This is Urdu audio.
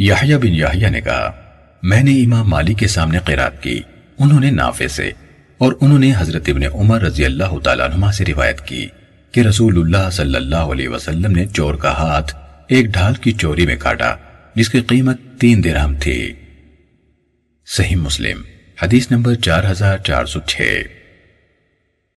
یحییٰ بن یحییٰ نے کہا، میں نے امام مالی کے سامنے قرات کی، انہوں نے نافع سے، اور انہوں نے حضرت ابن عمر رضی اللہ تعالیٰ عنہ سے روایت کی کہ رسول اللہ صلی اللہ علیہ وسلم نے چور کا ہاتھ ایک ڈھال کی چوری میں کاٹا، جس کی قیمت تین درہم تھی۔ صحیح مسلم، حدیث نمبر چار ہزار چار سو چھ۔